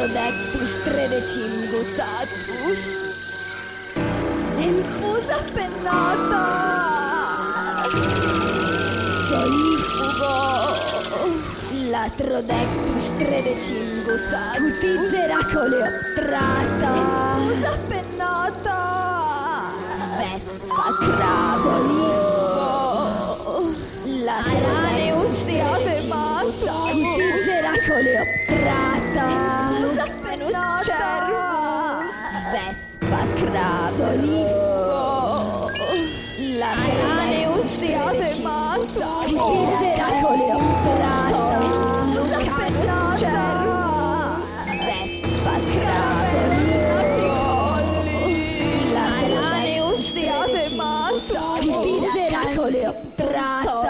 Latrodectus tredecingutatus Empusa pennata. Solifugo Latrodectus tredecingutatus Cutigera coleoptrata Empusa pennata. Vespa cravo Solifugo Latrodectus tredecingutatus Cutigera coleoptrata cervus Vespa cravo Latrodectus tredecingutatus Cutigera coleoptrata Venus cervus Vespa cravo Latrodectus tredecingutatus Cutigera coleoptrata Venus